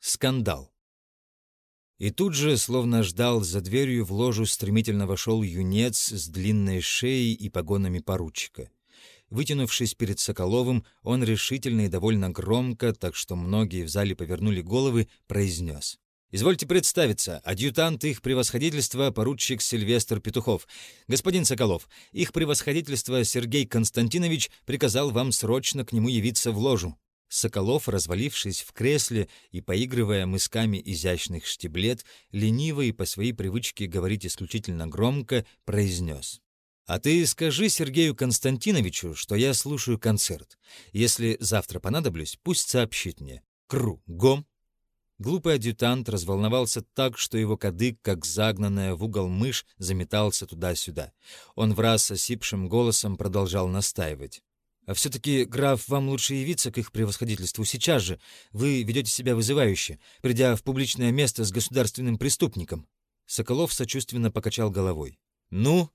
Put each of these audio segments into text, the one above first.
Скандал. И тут же, словно ждал, за дверью в ложу стремительно вошел юнец с длинной шеей и погонами поручика. Вытянувшись перед Соколовым, он решительно и довольно громко, так что многие в зале повернули головы, произнес. «Извольте представиться, адъютант их превосходительства поручик Сильвестр Петухов. Господин Соколов, их превосходительство Сергей Константинович приказал вам срочно к нему явиться в ложу». Соколов, развалившись в кресле и поигрывая мысками изящных штиблет, лениво и по своей привычке говорить исключительно громко, произнес. «А ты скажи Сергею Константиновичу, что я слушаю концерт. Если завтра понадоблюсь, пусть сообщит мне. Кругом!» Глупый адъютант разволновался так, что его кадык, как загнанная в угол мышь, заметался туда-сюда. Он в раз осипшим голосом продолжал настаивать. А все-таки, граф, вам лучше явиться к их превосходительству сейчас же. Вы ведете себя вызывающе, придя в публичное место с государственным преступником». Соколов сочувственно покачал головой. «Ну?»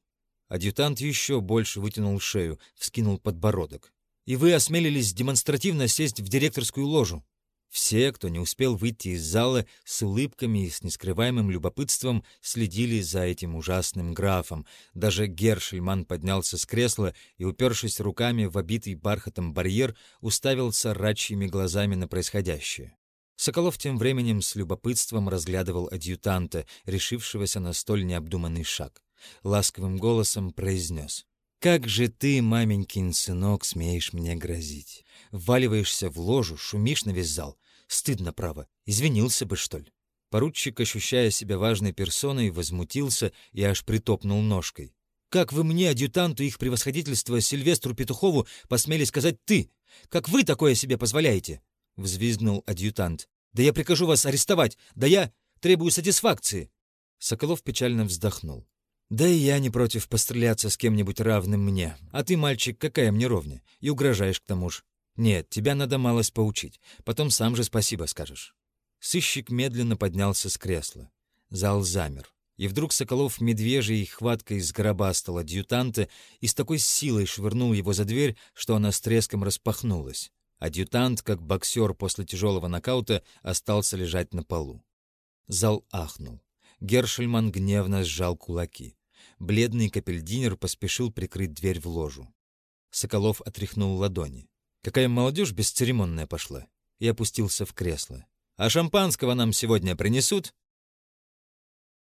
Адъютант еще больше вытянул шею, вскинул подбородок. «И вы осмелились демонстративно сесть в директорскую ложу?» Все, кто не успел выйти из зала, с улыбками и с нескрываемым любопытством следили за этим ужасным графом. Даже Гершельман поднялся с кресла и, упершись руками в обитый бархатом барьер, уставился рачьими глазами на происходящее. Соколов тем временем с любопытством разглядывал адъютанта, решившегося на столь необдуманный шаг. Ласковым голосом произнес. «Как же ты, маменькин сынок, смеешь мне грозить? Вваливаешься в ложу, шумишь на весь зал, Стыдно, право. Извинился бы, что ли. Поручик, ощущая себя важной персоной, возмутился и аж притопнул ножкой. «Как вы мне, адъютанту их превосходительства Сильвестру Петухову, посмели сказать «ты»? Как вы такое себе позволяете?» — взвизгнул адъютант. «Да я прикажу вас арестовать! Да я требую сатисфакции!» Соколов печально вздохнул. «Да и я не против постреляться с кем-нибудь равным мне. А ты, мальчик, какая мне ровня? И угрожаешь к тому ж. «Нет, тебя надо малость поучить. Потом сам же спасибо скажешь». Сыщик медленно поднялся с кресла. Зал замер. И вдруг Соколов медвежьей хваткой сгробастал адъютанта и с такой силой швырнул его за дверь, что она с треском распахнулась. Адъютант, как боксер после тяжелого нокаута, остался лежать на полу. Зал ахнул. Гершельман гневно сжал кулаки. Бледный капельдинер поспешил прикрыть дверь в ложу. Соколов отряхнул ладони. Какая молодежь бесцеремонная пошла. И опустился в кресло. «А шампанского нам сегодня принесут?»